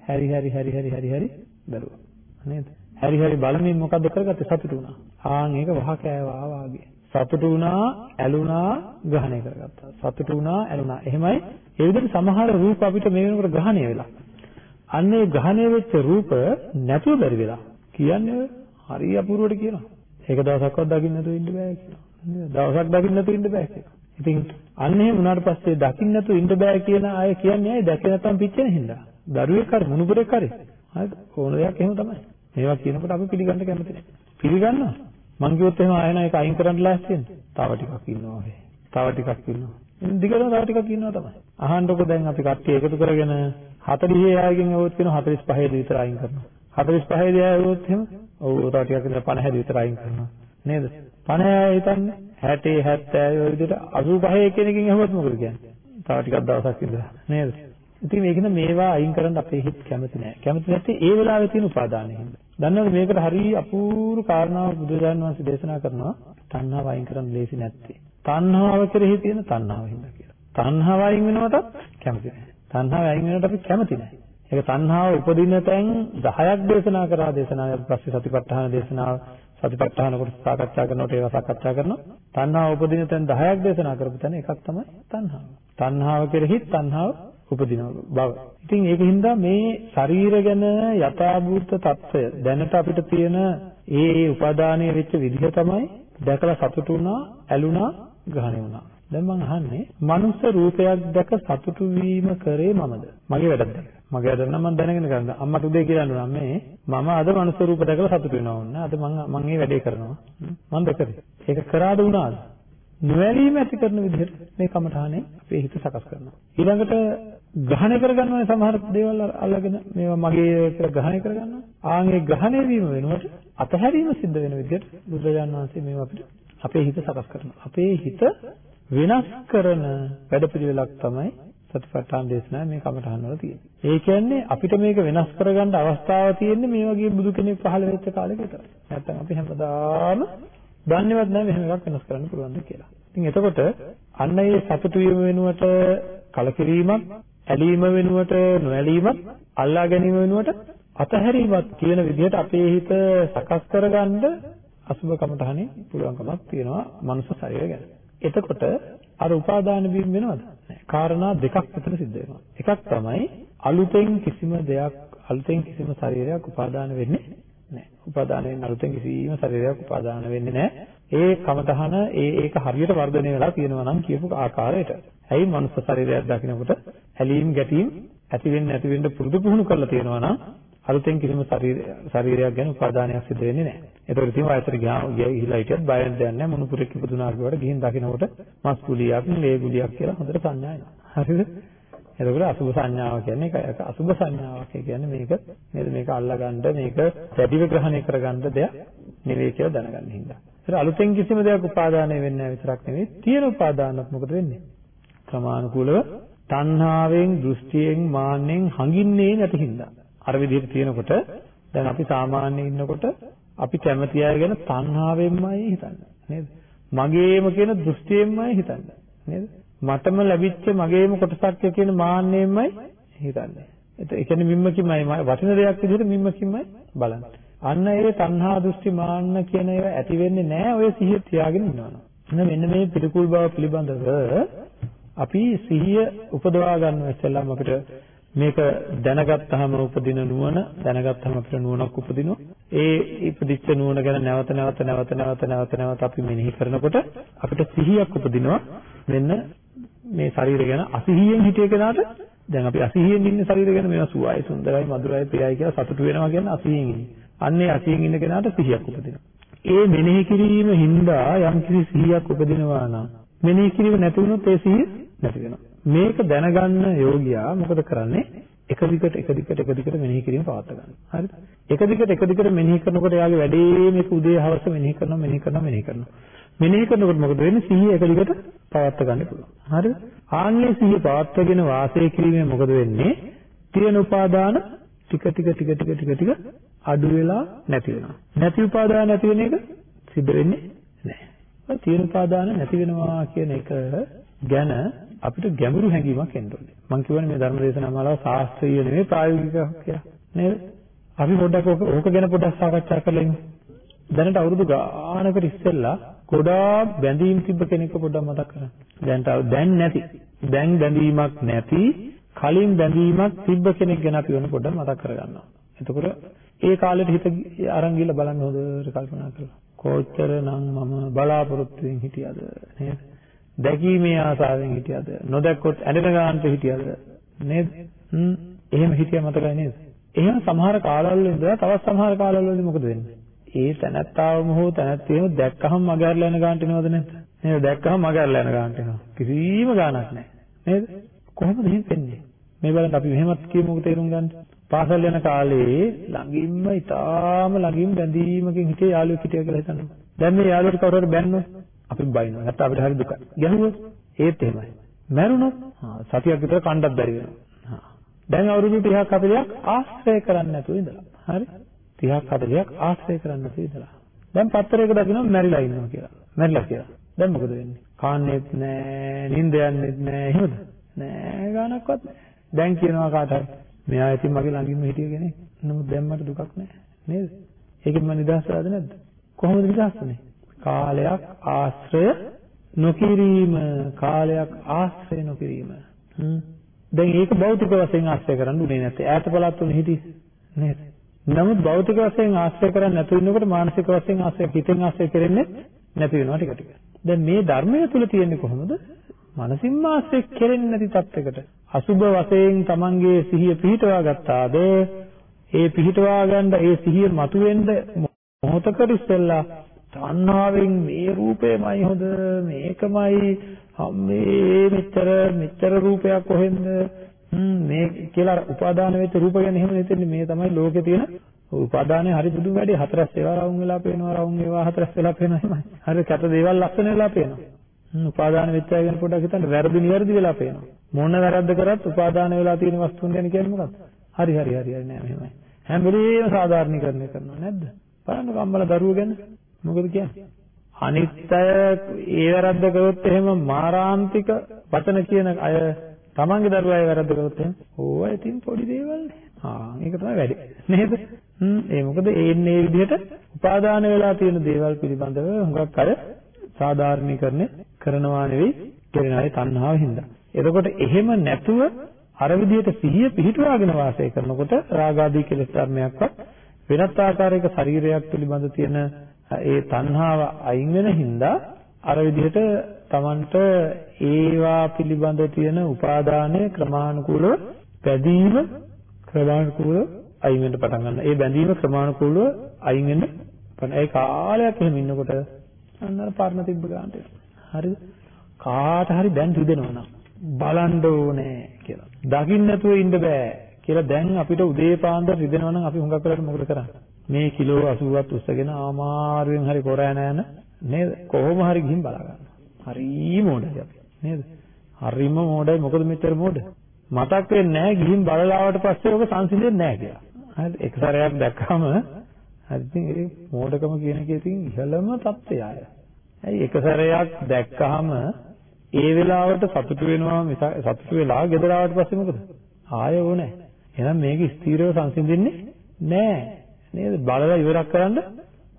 හැරි හැරි හැරි හැරි හැරි හැරි බැලුවා. නේද? හැරි හැරි බලමින් මොකද්ද කරගත්තේ? සතුටු වුණා. ආන් ඒක වහ කෑවා වාගේ. සතුටු වුණා, ඇලුනා, ග්‍රහණය කරගත්තා. සතුටු වුණා, ඇලුනා. එහෙමයි ඒ විදිහට සමහර රූප අපිට මේ වෙනකොට ග්‍රහණය වෙලා. අන්නේ ග්‍රහණය වෙච්ච රූප නැතුව බැරි වෙලා. කියන්නේ හරි අපූර්වට කියනවා. ඒක දවසක්වත් දකින්න නැතුව ඉන්න බෑ කියනවා. දවසක් දකින්න නැතුව ඉන්න බෑ කියනවා. ඉතින් අන්න එහෙම වුණාට පස්සේ දකින්න නැතුව ඉන්න බෑ කියන අය කියන්නේ අය දැකේ නැත්තම් පිච්චෙන හින්දා. දරුවෙක් හරි මුණුබරෙක් හරි. හරිද? ඕන දෙයක් එහෙම තමයි. මේවා කියනකොට අපි පිළිගන්න කැමති නැහැ. පිළිගන්නවා. මං කිව්වොත් එහෙම ආයෙ නෑ ඒක අයින් කරන්න ලෑස්තිද? තව ටිකක් ඉන්නවා ඔහේ. තව ටිකක් ඉන්නවා. දිගටම තව ටිකක් ඉන්නවා තමයි. අහන්නකො දැන් අපි කට්ටිය එකතු කරගෙන 40 අයගෙන් ඇහුවොත් කියන 45 දී විතර අයින් කරනවා. 45 දී ඇහුවොත් එහෙම ඔව් තව ටිකක් ඉඳලා 50 දී විතර අයින් කරනවා. නේද? 50 හිතන්නේ 60 70 ඔය විදිහට 85 කෙනකින් ඇහුවොත් මොකද කියන්නේ? තව ටිකක් දවසක් ඉඳලා නේද? ඉතින් මේකෙන් මේවා අයින් කරන්න අපේ හිත කැමති නෑ. කැමති නැත්තේ ඒ වෙලාවේ තියෙන උපාදානය හින්දා. දන්නවද මේකට හරිය අපූර්ව කාරණාවක් බුදුරජාණන් වහන්සේ දේශනා කරනවා තණ්හාව අයින් කරන්න ලේසි නැත්තේ. තණ්හාව කෙරෙහි තියෙන තණ්හාව හින්දා කියලා. තණ්හාව අයින් වෙනවටත් කැමති නෑ. තණ්හාව අයින් වෙනවට අපි කැමති නෑ. ඒක තණ්හාව උපදින තැන් 10ක් දේශනා කරා දේශනාවෙන් පස්සේ සතිපට්ඨාන දේශනාව සතිපට්ඨාන කොට සාකච්ඡා කරනකොට ඒවා සාකච්ඡා කරනවා. තණ්හාව උපදින තැන් 10ක් දේශනා කරපු තැන එකක් තමයි තණ්හාව. තණ්හාව කෙරෙහි තණ්හාව උපදින බව. ඉතින් ඒකින් හින්දා මේ ශරීර ගැන යථාභූත తত্ত্বය දැනට අපිට තියෙන ඒ ඒ උපාදානයේ වෙච්ච විදිහ තමයි දැකලා සතුටු වුණා, ඇලුනා, ග්‍රහණය වුණා. දැන් මම අහන්නේ මනුස්ස රූපයක් දැක සතුටු වීම කරේ මමද? මගේ වැඩක්ද? මගේ වැඩ නම් මම දැනගෙන කරනවා. අම්මට උදේ කියලා අඳුනා මේ මම අද මනුස්ස රූප දැකලා සතුටු වෙනවා වුණා. අද මම මම මේ වැඩේ කරනවා. මම දැකලා. ඒක කරාද වුණාද? නොවැළීම ඇති කරන විදිහට මේ කමඨානේ අපේ හිත සකස් කරනවා. ඊළඟට ග්‍රහණය කරගන්නවා සමහර දේවල් අල්ලගෙන මේවා මගේ කියලා ග්‍රහණය කරගන්නවා. ආන් ඒ ග්‍රහණය වීම වෙනුවට අතහැරීම සිද්ධ වෙන විදිහට බුදුරජාණන් වහන්සේ මේවා අපිට අපේ හිත සකස් කරනවා. අපේ හිත වෙනස් කරන වැඩපිළිවෙලක් තමයි සතිපට්ඨාන දේශනාවේ මේ කමඨහන් වල තියෙන්නේ. ඒ කියන්නේ අපිට මේක වෙනස් කරගන්න අවස්ථාව තියෙන්නේ මේ වගේ බුදු කෙනෙක් පහළ වෙච්ච කාලෙක විතරයි. නැත්තම් අපි හැමදාම දන්නේවත් නැහැ මෙහෙම එකක් වෙනස් කරන්න පුළුවන්ද කියලා. ඉතින් එතකොට අන්න ඒ සතුටු වීම වෙනුවට කලකිරීමක්, ඇලීම වෙනුවට නොඇලීමක්, අල්ලා ගැනීම වෙනුවට අතහැරීමක් කියන විදිහට අපේ හිත සකස් කරගන්න අසුබ කමතහනේ පුළුවන්කමක් තියෙනවා මනුෂ්‍ය ශරීරය ගැන. එතකොට අර උපාදාන වීම වෙනවද? කාරණා දෙකක් විතර සිද්ධ වෙනවා. එකක් තමයි අලුතෙන් කිසිම දෙයක් අලුතෙන් කිසිම ශරීරයක් උපාදාන වෙන්නේ නැහැ. උපාදානයෙන් අලුතෙන් කිසිම ශරීරයක් උපාදාන වෙන්නේ නැහැ. ඒ කමතහන ඒ ඒක හරියට වර්ධනය වෙලා තියෙනවා නම් කියපු ආකාරයට. ඇයි මනුස්ස ශරීරයක් දකිනකොට ඇලීම් ගැටීම් ඇති වෙන්න නැති වෙන්න පුරුදු පුහුණු කරලා තියෙනවා නම් අලුතෙන් කිසිම ශරීරයක් ගැන උපාදානයක් සිදු වෙන්නේ නැහැ. ඒතකොට ඉතින් වයසට ගිහිලා හිටියත් බය වෙන්න දෙයක් නැහැ. මොනුපුරෙක් ඉපදුනා කියවට ගිහින් දකිනකොට මස් කුලියක්, ලේ කුලියක් කියලා හොඳට සංඥා එනවා. හරිද? එතකොට අසුභ සංඥාව කියන්නේ ඒක අසුභ සංඥාවක්. ඒ කියන්නේ මේක නේද මේක අල්ලගන්න මේක දැඩිව ග්‍රහණය කරගන්න දෙයක් නෙවෙයි කියලා දැනගන්න හින්දා. ඒත් අලුතෙන් කිසිම දෙයක් උපාදානය වෙන්නේ නැහැ විතරක් නෙවෙයි තියෙන උපාදානත් මොකද වෙන්නේ? ක්‍රමානුකූලව තණ්හාවෙන්, දෘෂ්ටියෙන්, මාන්නෙන් හඟින්නේ නැති හින්දා. අර විදිහට තියෙනකොට දැන් අපි සාමාන්‍යයෙන් ඉන්නකොට අපි කැමති අය ගැන තණ්හාවෙන්මයි හිතන්නේ නේද? මගේම කියන දෘෂ්ටියෙන්මයි හිතන්නේ නේද? මටම ලැබිච්ච මගේම කොටසක් කියන මාන්නෙන්මයි හිතන්නේ. ඒ කියන්නේ මිම්මකින්මයි වටින දෙයක් විදිහට මිම්මකින්මයි බලන්නේ. අන්න ඒ තණ්හා දෘෂ්ටි මාන්න කියන ඒවා ඇති වෙන්නේ නැහැ ඔය සිහිය තියාගෙන ඉන්නවනම්. මෙන්න මේ පිළිකුල් බව පිළිබඳව අපි සිහිය උපදවා ගන්න ඉස්සෙල්ලාම අපිට මේක දැනගත්තාම උපදින නුවණ දැනගත්තාම අපිට නුවණක් උපදිනවා. ඒ ඉපදිච්ච නුවණ ගැන නැවත නැවත නැවත නැවත නැවත නැවත අපි මෙනෙහි කරනකොට අපිට සිහියක් උපදිනවා. මෙන්න මේ ශරීරය ගැන අසිහියෙන් හිතේ කෙනාට දැන් අපි අසිහියෙන් ඉන්න ශරීරය ගැන මේවා සුවයි සුන්දරයි මధుරයි ප්‍රියයි කියලා සතුටු වෙනවා කියන්නේ අසිහියෙන් ඉන්නේ. අන්නේ අසිහියෙන් ඉන්න කෙනාට සිහියක් උපදිනවා. ඒ මෙනෙහි කිරීම හින්දා යම් කිසි සිහියක් උපදිනවා නම් මෙනෙහි කිරීම නැති වුණොත් ඒ සිහිය නැති වෙනවා. මේක දැනගන්න යෝගියා මොකද කරන්නේ? එක දිගට එක දිගට එක දිගට මෙනෙහි කිරීම පවත් ගන්න. හරිද? එක දිගට එක දිගට මෙනෙහි කරනකොට යාගේ වැඩේ මේක උදේ හවස මෙනෙහි කරනවා මෙනෙහි කරනවා මෙනෙහි කරනවා. මෙනෙහි කරනකොට මොකද වෙන්නේ? සිහිය එක දිගට පවත් ගන්න පුළුවන්. හරිද? ආන්නේ සිහිය පවත්වාගෙන වාසය කිරීමෙන් මොකද වෙන්නේ? තියෙන උපාදාන ටික ටික ටික ටික ටික ටික අඩු වෙලා නැති වෙනවා. නැති උපාදාන නැති වෙන එක සිද්ධ වෙන්නේ නැහැ. තියෙන උපාදාන නැති වෙනවා කියන එක ගැන අපිට ගැඹුරු හැඟීමක් එන්න ඕනේ. මම කියවනේ මේ ධර්ම දේශනා මාලාව ශාස්ත්‍රීය නෙවෙයි ප්‍රායෝගිකව කියලා. නේද? අපි පොඩ්ඩක් ඕක ගැන පොඩ්ඩක් සාකච්ඡා කරලා ඉමු. දැනට අවුරුදු ගානකට ඉස්සෙල්ලා ගොඩාක් බැඳීම් තිබ්බ කෙනෙක්ව පොඩ්ඩක් මතක් කරගන්න. දැන්ට දැන් නැති. දැන් බැඳීමක් නැති කලින් බැඳීමක් තිබ්බ කෙනෙක් ගැන අපි වෙන පොඩ්ඩක් මතක් කරගන්නවා. එතකොට ඒ කාලෙට හිත අරන් ගිහලා බලන්න හොඳට කල්පනා කරලා. කොච්චරනම් මම බලාපොරොත්තුෙන් හිටියද නේද? දැකීමේ ආසාවෙන් හිටියද? නොදැක්කොත් ඇඬෙන ගානට හිටියද? නේද? හ්ම් එහෙම හිටියා මතකයි නේද? එහෙම සමහර කාලවල ඉඳලා තවත් සමහර කාලවලදී මොකද වෙන්නේ? ඒ තැනත්තාවම හෝ තැනැත්තියම දැක්කහම මගහැරලා යන ගානට එනවද නැද්ද? නේද? දැක්කහම මගහැරලා යන ගානට එනවා. කිසිම ගානක් නැහැ. නේද? කොහොමද එහෙම වෙන්නේ? මේ බලන්න අපි මෙහෙමත් කියමුකෝ තේරුම් ගන්න. පාසල් යන කාලේ ළඟින්ම ඊටාම ළඟින් බැඳීමකින් හිටිය යාළුවෙක් හිටියා කියලා හිතන්න. දැන් මේ යාළුවට කවුරු හරි බැන්නොත් අපි බයිනවා. නැත්නම් අපිට හරි දුකයි. ගැහුවොත් ඒත් එහෙමයි. මැරුණොත් සතියක් විතර කණ්ඩක් බැරි වෙනවා. දැන් අවුරුදු 30ක් 40ක් ආශ්‍රය කරන්නේ නැතුව ඉඳලා. හරි? 30ක් 40ක් ආශ්‍රය කරන්නේ නැතුව ඉඳලා. දැන් පත්තරයක දකින්න මැරිලා ඉන්නවා කියලා. මැරිලා කියලා. දැන් මොකද වෙන්නේ? කාන්නේත් නැහැ, නිින්ද යන්නේත් නැහැ. එහෙමද? නෑ ගානක්වත් නෑ. දැන් කියනවා කාට හරි මෙයා ඉතින් මගේ ළඟින්ම හිටිය කෙනෙක්. නමුත් දැන් මට දුකක් නෑ. නේද? ඒකෙන් මම නිදහස් වෙලාද නැද්ද? කොහොමද නිදහස් වෙන්නේ? කාලයක් ආශ්‍රය නොකිරීම කාලයක් ආශ්‍රය නොකිරීම. දැන් ඒක භෞතික වශයෙන් ආශ්‍රය කරන්න උනේ නැත්තේ. ඈත පළාත් වල හිටි නේද? නමුත් භෞතික වශයෙන් ආශ්‍රය කරන්නේ නැතු වෙනකොට මානසික වශයෙන් ආශ්‍රය හිතෙන් ආශ්‍රය කරන්නේ නැති වෙනවා ටික ටික. දැන් මේ ධර්මය තුල තියෙන්නේ කොහොමද? මනසින්ම ආශ්‍රය කෙරෙන්නේ නැති තත්යකට අසුබ වශයෙන් Tamanගේ සිහිය පිහිටවා ගත්තාද ඒ පිහිටවා ගන්න ඒ සිහිය මතුවෙන්න මොහොතකට ඉස්සෙල්ලා තණ්හාවෙන් මේ රූපේමයි හොඳ මේකමයි මේ මෙච්චර මෙච්චර රූපයක් කොහෙන්ද මේ කියලා උපාදාන වෙච්ච රූප ගැන එහෙම හිතෙන්නේ මේ තමයි ලෝකේ තියෙන උපාදානයේ හරි බුදු වැඩි හතරස් ඒවා රවුම් වෙලා පේනවා රවුම් ඒවා හතරස් වෙලා පේනවා එහෙමයි හරි කැත දේවල් ලස්සන වෙලා පේනවා උපාදාන වෙච්ච අය ගැන පොඩ්ඩක් හිතන්න වැරදි නිවැරදි වෙලා පේනවා. මොන වැරද්ද කරත් උපාදාන වෙලා තියෙන වස්තුන් ගැන කියන්නේ මොකක්ද? හරි හරි හරි හරි නෑ මෙහෙමයි. හැම වෙලේම සාධාරණීකරණය කරනවා නැද්ද? බලන්න කම්මල දරුවෝ ගැන මොකද කියන්නේ? අනිත්‍ය ඒ වැරද්ද කරොත් එහෙම මාරාන්තික වචන කියන අය තමන්ගේ දරුවා ඒ වැරද්ද කරොත් එහෙම ඕවා ඉතින් පොඩි දේවල් නේ. ආ ඒක තමයි වැඩි. නේද? හ්ම් ඒ මොකද ඒන්නේ මේ විදිහට උපාදාන වෙලා තියෙන දේවල් පිළිබඳව හුඟක් අය සාධාරණීකරණය කරනවා නෙවෙයි කරනයි තණ්හාව හින්දා. එතකොට එහෙම නැතුව අර විදිහට සිහිය පිහිටුවාගෙන වාසය කරනකොට රාගාදී කෙලෙස් ධර්මයක්වත් වෙනත් ආකාරයක ශරීරයක් පිළිබඳ තියෙන ඒ තණ්හාව අයින් වෙන හින්දා අර විදිහට Tamanට ඒවා පිළිබඳ තියෙන උපාදානය ක්‍රමානුකූලව බැඳීම ක්‍රමානුකූලව අයින් වෙන්න පටන් ගන්නවා. ඒ බැඳීම ක්‍රමානුකූලව අයින් වෙන්න පටන් ඒ කාලයක් එහෙම ඉන්නකොට අන්න අර පරණ තිබ්බ ගන්නට හරිද? කාට හරි දැන් රිදෙනවා නම් බලන්න ඕනේ කියලා. දකින්න නැතුව ඉන්න බෑ කියලා දැන් අපිට උදේ පාන්දර රිදෙනවා නම් අපි හුඟක් වෙලාවට මොකද කරන්නේ? මේ කිලෝ 80ක් උස්සගෙන ආමාරුවෙන් හරි කොරෑ නෑන නේද? කොහොම හරි ගිහින් බලා ගන්නවා. හරි මොඩයි අපි නේද? හරිම මොඩයි මොකද මෙච්චර මොඩ? මතක් වෙන්නේ නැහැ ගිහින් බලලාවට පස්සේ ඔබ සංසිඳෙන්නේ නැහැ කියලා. හරි එක සැරයක් දැක්කම හරි ඉතින් ඒ මෝඩකම කියන එකේ ඉතින් ඉහළම தත්ත්වය ආය. ඇයි එක සැරයක් දැක්කහම ඒ වෙලාවට සතුටු වෙනවා මිස සතුටු වෙලා ගෙදර ආවට පස්සේ මොකද? ආය ඕනේ. එහෙනම් මේක ස්ථිරව සංසිඳෙන්නේ නෑ. නේද? බලලා ඉවරක් කරන්න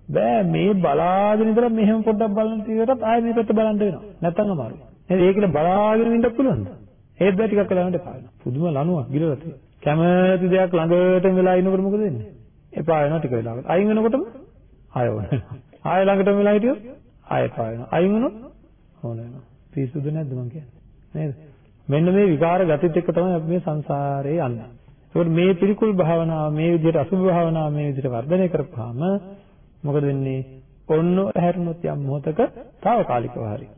බෑ මේ බලාගෙන ඉඳලා මෙහෙම පොඩ්ඩක් බලන ටිකටත් ආයෙ මේ පැත්ත බලන්න වෙනවා. නැත්තම් අමාරුයි. නේද? ඒකනේ බලාගෙන ඉන්න පුළුවන්ද? ඒත් බෑ ටිකක් වෙලා යන්න එපා වෙනවා. පුදුම ලනුවක් ගිලලා තියෙනවා. කැමති දෙයක් ළඟටම වෙලා ඉන්නකොට මොකද වෙන්නේ? එපා වෙනවා ටික වෙලාවකට. අයින් වෙනකොටම ආය ඕන වෙනවා. ආය ළඟටම වෙලා හිටියොත් ආය එපා වෙනවා. අයින් වුණොත් ඕන වෙනවා. පිස්සුද නැද්ද මං කියන්නේ? නේද? මෙන්න මේ විකාර ගතිත් එක්ක තමයි අපි මේ සංසාරේ යන්නේ. ඒකට මේ පිළිකුල් භාවනාව මේ විදිහට අසුභ භාවනාව මේ විදිහට වර්ධනය කරපුවාම මොකද වෙන්නේ? ඔන්න හැරුණොත් යම් මොහතක తాවකාලිකව හරි.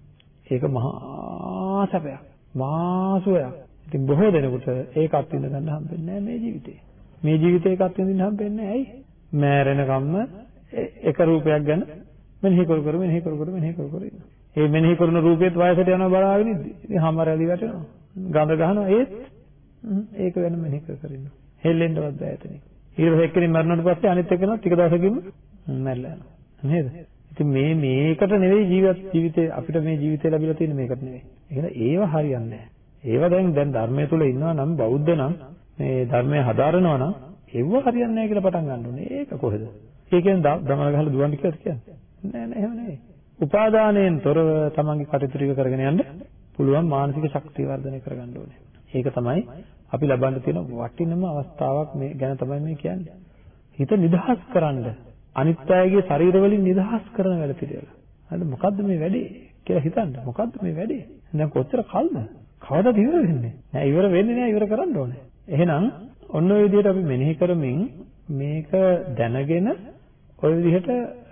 ඒක මහා සැපයක්. මහා සුවයක්. ඉතින් බොහෝ දෙනෙකුට ඒකත් විඳ ගන්න හම්බෙන්නේ නැහැ මේ ජීවිතේ. මේ ජීවිතේ ඒකත් විඳින්න හම්බෙන්නේ නැහැ. ඇයි? මෑරෙනකම්ම එක රූපයක් ගැන මෙනෙහි කර කර මෙනෙහි කර කර මෙනෙහි කර කර ඉන්නවා. ඒ මෙනෙහි කරන රූපෙත් වයසට යනවා බලාගෙන ඉද්දි. ඉතින් හැම රැලි වැටෙනවා. ගඳ ගහනවා ඒත් ඒක වෙන මෙනෙහි කර කර ඉන්නවා. හෙල්ලෙන්නවත් බෑ එතනින්. ඊට පස්සේ එක්කෙනෙක් මරණයට පස්සේ අනිත් එක්කෙනා ටික දවසකින් මැරලා යනවා. නේද? ඉතින් මේ මේකට නෙවෙයි ජීවිත ජීවිතේ අපිට මේ ජීවිතේ ලැබිලා තියෙන මේකට නෙවෙයි. එහෙනම් ඒව හරියන්නේ නැහැ. ඒව දැන් දැන් ධර්මයේ තුල ඉන්නවා නම් බෞද්ධ නම් මේ ධර්මය හදාරනවා නම් ඒව හරියන්නේ නැහැ කියලා පටන් ගන්න ඕනේ. ඒක කොහෙද? ඒ කියන්නේ දමල ගහලා දුවන්න කියලා කියන්නේ. නෑ නෑ එහෙම නෙවෙයි. උපාදානයෙන් තොරව තමන්ගේ කටයුතු ටික කරගෙන යන්න පුළුවන් මානසික ශක්තිය වර්ධනය කරගන්න ඕනේ. ඒක තමයි අපි ලබන්න තියෙන වටිනම අවස්ථාවක් මේ ගැන තමයි මේ කියන්නේ. හිත නිදහස් කරන්න අනිත් අයගේ ශරීර වලින් නිදහස් කරන වැඩ පිළිවෙල. හරිද? මොකද්ද මේ වැඩේ කියලා හිතන්න. මොකද්ද මේ වැඩේ? දැන් කොච්චර කල්ද? කවදාද ඉවර වෙන්නේ? නෑ ඉවර වෙන්නේ නෑ ඉවර කරන්න ඕනේ. එහෙනම් ඔන්න ඔය විදිහට අපි මෙනෙහි කරමින් මේක දැනගෙන ඔය විදිහට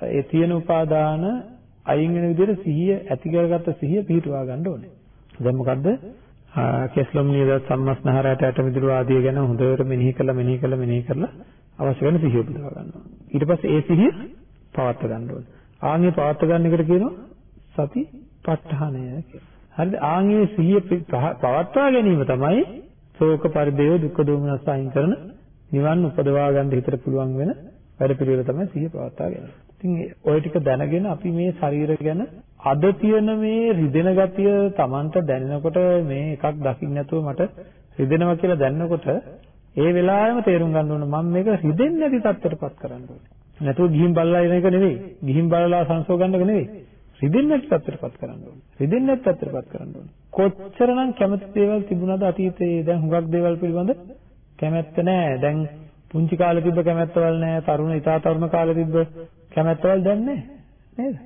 ඒ තියෙන උපාදාන අයින් වෙන විදිහට සිහිය ඇති කරගත්ත සිහිය පිහිටුවා ගන්න ඕනේ. දැන් මොකද්ද? කෙස්ලොම් නියද සම්මස්නහරයට ඇටමිදුළු ආදිය ගැන හොඳට මෙනෙහි කරලා මෙනෙහි කරලා මෙනෙහි කරලා අවශ්‍ය වෙන සිහිය උපදවා ගන්නවා. ඊට පස්සේ ඒ සිහිය පවත්වා ගන්න ඕනේ. ආන්ගේ පවත්වා ගන්න එකට කියනවා සති ප ဋ ාණය කියලා. හරිද? ආන්ගේ සිහිය පවත්වා ගැනීම තමයි ශෝක පරිදේව දුක්ඛ දෝමනස් අයින් කරන නිවන් උපදවා ගන්න හිතට පුළුවන් වෙන වැඩ පිළිවෙල තමයි සිහිය පවත්වා ගැනීම. ඉතින් ඔය ටික දැනගෙන අපි මේ ශරීරය ගැන අද තියෙන මේ රිදෙන ගතිය Tamanට දැනෙනකොට මේ එකක් දකින්න නැතුව මට රිදෙනවා කියලා දැනනකොට ඒ වෙලාවෙම තේරුම් ගන්න ඕන මම මේක රිදෙන්නේ නැති තත්ත්වයටපත් කරන්න ඕනේ. නැතුව ගිහින් බලලා එන එක නෙවෙයි. ගිහින් බලලා සංසෝ ගන්න එක නෙවෙයි. රිදෙන්නේ නැති තත්ත්වයටපත් කරන්න ඕනේ. රිදෙන්නේ නැති තත්ත්වයටපත් කරන්න ඕනේ. කොච්චරනම් කැමති දේවල් තිබුණාද අතීතයේ දැන් හුඟක් දේවල් පිළිබඳ කැමැත්ත නැහැ. දැන් පුංචි කාලේ තිබ්බ කැමැත්තවල් නැහැ. තරුණ ඉතා තරුණ කාලේ තිබ්බ කැමැත්තවල් දැන් නැහැ. නේද?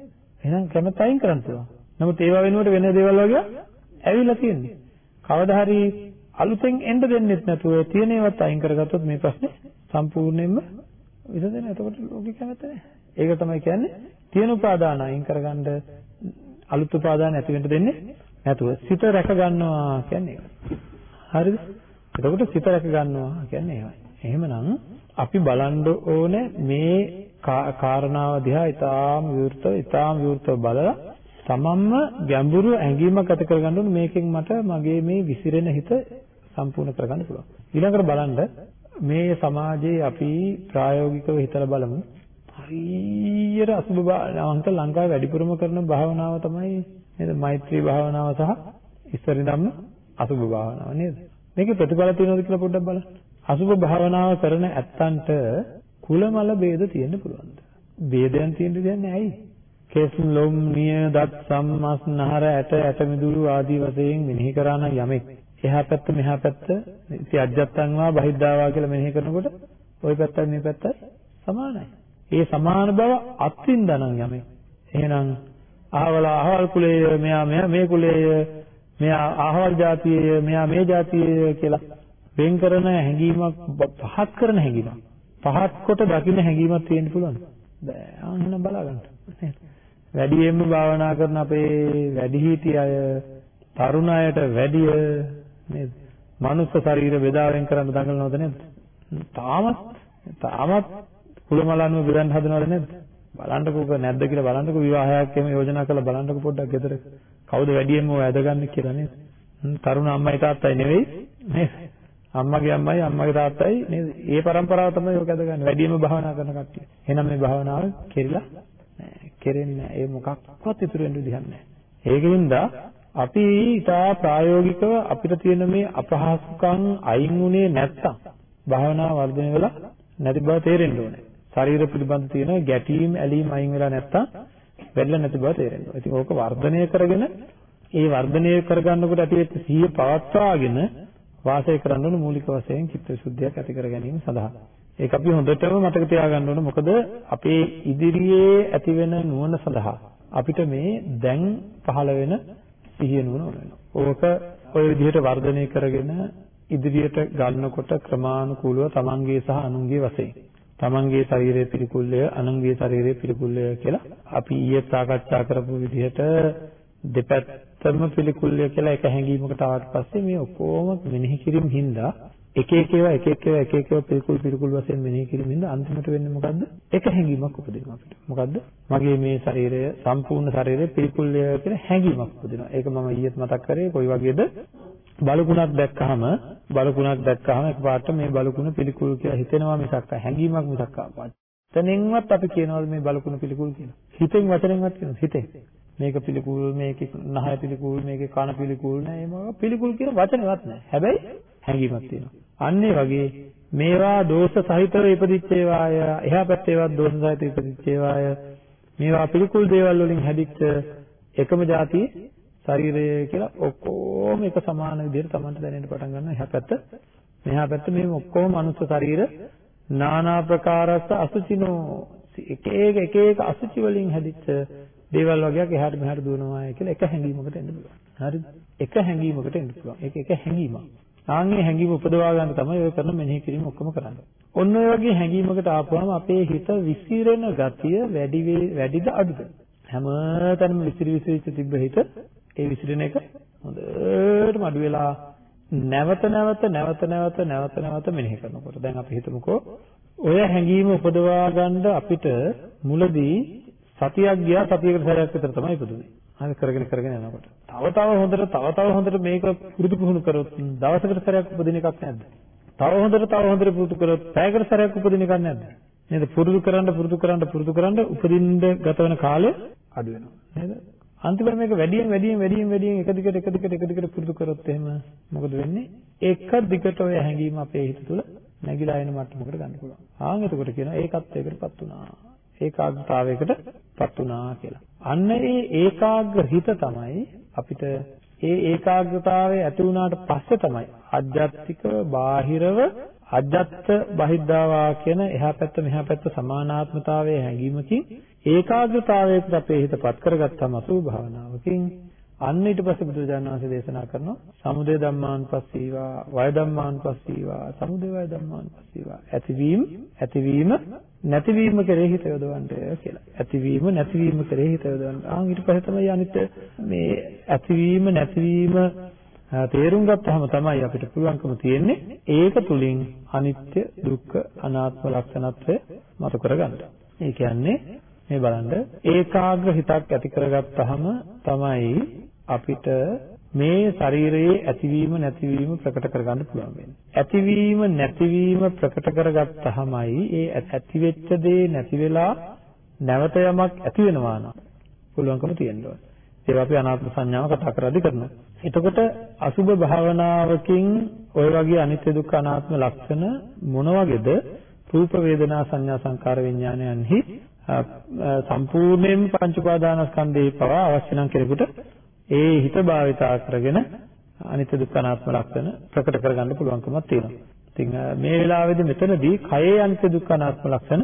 එහෙනම් කැමැත්ත අයින් කරන්න පුළුවන්. නමුත් ඒවා වෙනුවට වෙන දේවල් වගේ ඇවිල්ලා තියෙන්නේ. කවදා හරි අලුතෙන් එන්න දෙන්නෙත් නැතුව තියෙන ඒවාත් අයින් කරගත්තොත් මේ ප්‍රශ්නේ සම්පූර්ණයෙන්ම විසඳෙන. එතකොට ලෝකෙ කැමැත්ත නැහැ. ඒක තමයි කියන්නේ තියෙන උපාදාන අයින් කරගන්න අලුත් උපාදාන ඇති වෙන්න දෙන්නේ නැතුව සිත රැක ගන්නවා කියන්නේ ඒක. හරිද? එතකොට සිත රැක ගන්නවා කියන්නේ ඒවයි. එහෙමනම් අපි බලන්න ඕනේ මේ කාරණාව දිහා ඊටාම් විවෘතව ඊටාම් විවෘතව බලලා තමන්ම ගැඹුරු ඇඟීමක් ඇති කරගන්න ඕනේ මේකෙන් මට මගේ මේ විසිරෙන හිත සම්පූර්ණ කරගන්න පුළුවන්. ඊළඟට බලන්න මේ සමාජයේ අපි ප්‍රායෝගිකව හිතලා බලමු. හරියට අසුබ භාවනාවන්ට ලංකාවේ වැඩිපුරම කරන භාවනාව තමයි නේද? මෛත්‍රී භාවනාව සහ ඉස්සරින්දම්ම අසුබ භාවනාව නේද? මේකේ ප්‍රතිඵල තියෙනවද කියලා පොඩ්ඩක් බලන්න. අසුභ භාවනාව කරන ඇත්තන්ට කුලමල ભેද තියෙන්න පුළුවන්. ભેදයන් තියෙන්න දෙන්නේ ඇයි? කේස් ලොම් නිය දත් සම්මස් නහර ඇට ඇට මිදුළු ආදී වශයෙන් මෙනෙහි කරන යමෙක්. එහා පැත්ත මෙහා පැත්ත ඉති අජත්තන් වා බහිද්දාවා කියලා මෙනෙහි කරනකොට ওই පැත්තත් මේ පැත්තත් සමානයි. ඒ සමාන බව අත්ින් දනන් යමෙක්. එහෙනම් අහවල අහවල් කුලයේ මෙයා මෙයා මේ කුලයේ මෙයා අහවල් జాතියේ මෙයා මේ జాතියේ කියලා වෙන් කරන හැඟීමක් පහත් කරන හැඟීමක්. පහත් කොට දකින්න හැඟීමක් තියෙන්න පුළුවන්. බෑ. ආන්න බලාගන්න. වැඩියෙන්ම භාවනා කරන අපේ වැඩිහිටි අය තරුණ අයට වැඩිය නේද? මනුස්ස ශරීර බෙදාවෙන් කරන්න දඟලනවද නැද්ද? තාමත් තාමත් කුලමලන්ව බෙදන්න හදනවද නැද්ද? බලන්නකෝ නැද්ද කියලා බලන්නකෝ විවාහයක් එහෙම යෝජනා කරලා බලන්නකෝ පොඩ්ඩක් ගෙදර. කවුද වැඩියෙන්ම ඔය ඇදගන්නේ කියලා නේද? තරුණ අම්මයි තාත්තයි නෙවෙයි නේද? අම්මගේ අම්මයි අම්මගේ තාත්තයි නේද? ඒ પરම්පරාව තමයි ඔක ඇදගන්නේ. වැඩියෙන්ම භාවනා කරන කට්ටිය. එහෙනම් මේ භාවනාව කෙරිලා නෑ. කෙරෙන්නේ නෑ. ඒ මොකක්වත් ඉතුරු වෙන්න විදිහක් නෑ. ඒකින්ද අපි ඊටා ප්‍රායෝගිකව අපිට තියෙන මේ අපහසුකම් අයින් වුණේ නැත්තම් භාවනාව වර්ධනය වෙලා නැති බව තේරෙන්න ඕනේ. ශරීර පිළිබඳ තියෙන ගැටීම් ඇලීම් අයින් වෙලා නැත්තම් වෙන්න නැති බව තේරෙන්න ඕනේ. ඉතින් ඕක වර්ධනය කරගෙන ඒ වර්ධනය කරගන්නකොට ඇතිවෙච්ච සිහිය පවත්වාගෙන වාසය කරන්න ඕන මූලික වශයෙන් චිත්ත විසුද්ධියක් ඇති කර ගැනීම සඳහා. ඒක අපි හොඳටම මතක තියාගන්න ඕන මොකද අපේ ඉදිරියේ ඇතිවෙන නුවණ සඳහා අපිට මේ දැන් පහළ වෙන සිහිය නුවණ ඕන වෙනවා. ඕක ඔය විදිහට වර්ධනය කරගෙන ඉදිරියට ගන්නකොට ක්‍රමානුකූලව තමන්ගේ සහ අනුන්ගේ වශයෙන් තමන්ගේ ශරීරයේ පිළිකුල්ය අනුන්ගේ ශරීරයේ පිළිකුල්ය කියලා අපි ඊයේ සාකච්ඡා කරපු විදිහට දෙපැත්ත ඇත්තම පිළිකුල්ය කියලා එක හැඟීමකට ආවට පස්සේ මේ ඔක්කොම මෙනෙහි කිරීම හින්දා එක එක ඒවා එක එක ඒවා එක එක ඒවා පිළිකුල් පිළිකුල් වශයෙන් මෙනෙහි කිරීම හින්දා අන්තිමට වෙන්නේ මොකද්ද? එක හැඟීමක් උපදිනවා අපිට. මොකද්ද? මගේ මේ ශරීරය සම්පූර්ණ ශරීරය පිළිකුල්ය කියලා හැඟීමක් උපදිනවා. ඒක මම ඊයේත් මතක් කරේ කොයි වගේද? බලුකුණක් දැක්කහම බලුකුණක් දැක්කහම එකපාරට මේ බලුකුණ පිළිකුල් කියලා හිතෙනවා මිසක් හැඟීමක් මිසක් ආපත්. තනින්වත් අපි කියනවලු මේ බලුකුණ පිළිකුල් කියලා. හිතෙන් වචනෙන්වත් කියනවා හිතෙන්. මේක පිළිකුල් මේකේ නහය පිළිකුල් මේකේ කන පිළිකුල් නෑ ඒ මොකක් පිළිකුල් කියන වචනවත් නෑ. හැබැයි හැඟීමක් තියෙනවා. අන්න ඒ වගේ මේවා දෝෂ සහිතව ඉපදිච්ච ඒවාය එහා පැත්තේ ඒවා දෝෂ සහිතව ඉපදිච්ච ඒවාය මේවා පිළිකුල් දේවල් වලින් හැදිච්ච එකම જાති ශරීරය කියලා ඔක්කොම එක සමාන විදිහට Tamanට දැනෙන්න පටන් ගන්නවා. එහා පැත්ත මෙහා පැත්ත මේ ඔක්කොම මනුෂ්‍ය ශරීර නානා ප්‍රකාරස්ස අසුචිනෝ. එක එක එක එක අසුචි වලින් හැදිච්ච දේවල් වගේක් එහාට මෙහාට දුවනවා කියලා එක හැඟීමකට එන්න පුළුවන්. හරිද? එක හැඟීමකට එන්න පුළුවන්. ඒක එක හැඟීමක්. ආන්ගේ හැඟීම උපදවා ගන්න තමයි ඔය කරන මෙනෙහි කිරීම ඔක්කොම කරන්නේ. ඔන්න ඔය වගේ හැඟීමකට ආපුවම අපේ හිත විසිරෙන ගතිය වැඩි වැඩිද අඩුද? හැමතැනම විසිරි විසිරිච්ච තිබ්බ හිත ඒ විසිරෙන එක හොඳටම අඩු වෙලා නැවත නැවත නැවත නැවත නැවත නැවත මෙනෙහි කරනකොට දැන් අපි හිතමුකෝ ඔය හැඟීම උපදවා ගන්න අපිට මුලදී සතියක් ගියා සතියකට සැරයක් විතර තමයි ඉපදුනේ. හරි කරගෙන කරගෙන යනකොට. තව තව හොඳට තව තව හොඳට මේක පුරුදු පුහුණු කරොත් දවසකට සැරයක් උපදින එකක් නැද්ද? තව හොඳට තව හොඳට පුරුදු කරොත් පැයකට සැරයක් උපදින එකක් නැද්ද? නේද? පුරුදු කරන්න පුරුදු කරන්න පුරුදු කරන්න උපදින්න ගත වෙන කාලය අඩු වෙනවා. නේද? අන්තිමට මේක වැඩියෙන් වැඩියෙන් වැඩියෙන් වැඩියෙන් එක දිගට එක දිගට එක දිගට පුරුදු කරොත් එහෙම මොකද වෙන්නේ? එක දිගට ඔය හැඟීම අපේ හිත තුළ නැగిලා එන මට්ටමකට ගන්න පුළුවන්. ආන් එතකොට කියනවා ඒකත් ඒකටපත් වුණා. ඒකාග්‍රතාවයකටපත් වුණා කියලා. අන්න ඒ ඒකාග්‍ර හිත තමයි අපිට ඒ ඒකාග්‍රතාවය ඇති වුණාට පස්සේ තමයි අධ්‍යාත්මිකව බාහිරව අජත්ත බහිද්ධාවා කියන එහා පැත්ත මෙහා පැත්ත සමානාත්මතාවයේ හැඟීමකින් ඒකාග්‍රතාවයකට අපේ හිතපත් කරගත්තම අසු භාවනාවකින් අන්න ඊට පස්සේ බුදුරජාණන් වහන්සේ දේශනා කරනවා සමුදය ධම්මානුපස්සීවා වය ධම්මානුපස්සීවා සමුදය වය ධම්මානුපස්සීවා ඇතිවීම ඇතිවීම නැතිවීම කෙරෙහි හිත යොදවන්න කියලා. ඇතිවීම නැතිවීම කෙරෙහි හිත යොදවන්න. ආන් ඊට පස්සේ තමයි අනිත් මේ ඇතිවීම නැතිවීම තේරුම් ගත්තාම තමයි අපිට පුළුවන්කම තියෙන්නේ ඒක තුලින් අනිත්‍ය දුක්ඛ අනාත්ම ලක්ෂණත්වය මත කරගන්න. ඒ කියන්නේ මේ බලන්න ඒකාග්‍ර හිතක් ඇති කරගත්තාම තමයි අපිට මේ ශරීරයේ ඇතිවීම නැතිවීම ප්‍රකට කරගන්න පුළුවන් වෙන්නේ. ඇතිවීම නැතිවීම ප්‍රකට කරගත්තාමයි ඒ ඇතිවෙච්ච දේ නැති වෙලා නැවත යමක් ඇති වෙනවා නම් පුළුවන්කම තියෙනවා. ඒක අපි අනාත්ම සංඥාව කතා කරද්දී කරනවා. එතකොට අසුභ භාවනාවකින් ওই වගේ අනිත්‍ය දුක්ඛ අනාත්ම ලක්ෂණ මොන වගේද? රූප වේදනා සංඥා සංකාර විඥානයන්හි සම්පූර්ණයෙන්ම පංච උපාදානස්කන්ධේ පවා අවශ්‍ය නම් කෙනෙකුට ඒ හිත භාවිතා කරගෙන අනිත්‍ය දුක්ඛ අනාත්ම ලක්ෂණ ප්‍රකට කරගන්න පුළුවන්කමක් තියෙනවා. ඉතින් මේ වෙලාවේදී මෙතනදී කයේ අනිත්‍ය දුක්ඛ අනාත්ම ලක්ෂණ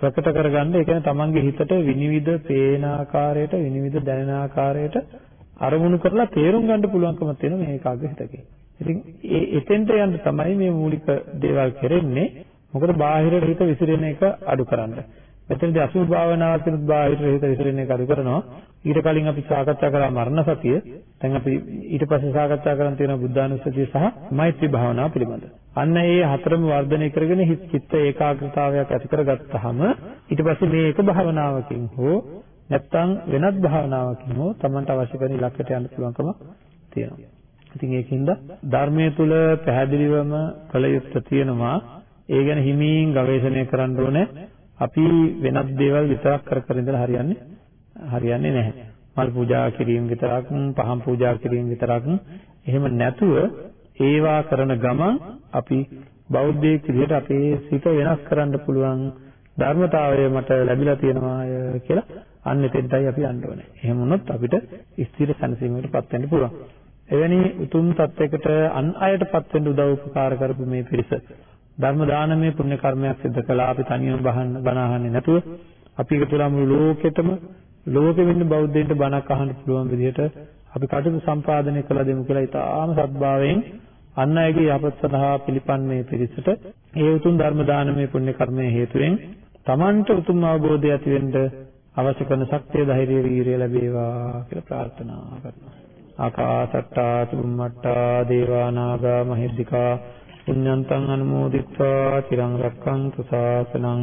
ප්‍රකට කරගන්න ඒ කියන්නේ තමන්ගේ හිතට විනිවිද පේන ආකාරයට විනිවිද දැනෙන ආකාරයට අරමුණු කරලා තේරුම් ගන්න පුළුවන්කම තියෙන මේ ඒකාග්‍ර හිතකේ. ඉතින් ඒ එතෙන්ට යන්න තමයි මේ මූලික දේවල් කරන්නේ. මොකද බාහිර හිත විසිරෙන එක අඩු කරන්න. මෙතනදී අසුභ භාවනාව තුළ බාහිර හිත විසිරෙන එක අඩු කරනවා. ඊට කලින් අපි සාකච්ඡා කරා මරණ සතිය. දැන් අපි ඊට පස්සේ සාකච්ඡා කරන් තියෙන බුද්ධානුස්සතිය සහ මෛත්‍රී භාවනාව පිළිබඳ. අන්න ඒ හතරම වර්ධනය කරගෙන හිත චිත්ත ඒකාග්‍රතාවයක් ඇති කරගත්තාම ඊට පස්සේ මේ එක භාවනාවකින් හෝ නැත්නම් වෙනත් භාවනාවකින් හෝ Tamanට අවශ්‍ය කරන ඉලක්කයට යන්න පුළුවන්කම තියෙනවා. ඉතින් ඒකින්ද ධර්මයේ තුල පැහැදිලිවම කළ යුත්තේ තියෙනවා. ඒ ගැන හිමින් ගවේෂණය කරන්න ඕනේ. අපි වෙනත් දේවල් විතරක් කර කර ඉඳලා හරියන්නේ හරියන්නේ නැහැ. මල් පූජා කිරීම විතරක්, පහන් පූජා කිරීම විතරක් එහෙම නැතුව ඒවා කරන ගමන් අපි බෞද්ධයෙක් විදිහට අපේ සිත වෙනස් කරන්න පුළුවන් ධර්මතාවය මට ලැබිලා තියෙනවා කියලා අන්න එතෙන්ටයි අපි යන්න ඕනේ. එහෙම වුණොත් අපිට ස්ථිර සැනසීමකටපත් වෙන්න පුළුවන්. එවැනි උතුම් තත්යකට අන් අයටපත් වෙන්න උදව් උපකාර කරපු මේ පිරිස ධර්ම දානමය පුණ්‍ය කර්මයක් සිදු කළා අපි තනියම බහන්න බණ අහන්නේ නැතුව අපි එකතු වෙලා මුළු ලෝකෙටම ලෝකෙ වෙන්න බෞද්ධයින්ට බණක් අහන්න පුළුවන් විදිහට අපි කටයුතු සම්පාදනය කළ දෙමු කියලා ඉතාම සත්භාවයෙන් අන් අයගේ යහපත සඳහා පිළිපන් මේ පිරිසට ඒ උතුම් ධර්ම දානමය පුණ්‍ය කර්මයේ හේතුවෙන් Tamanට උතුම් අවබෝධය ඇති වෙන්න අවශ්‍ය කරන ශක්තිය ධෛර්යය වීරිය ලැබේවා කියලා ප්‍රාර්ථනා කරනවා. ආකාසට්ටා චුම්මට්ටා දේවා නාග මහිද්దికා පුඤ්ඤන්තං අනුමෝදිත්වා තිරං රක්ඛන්තු ශාසනං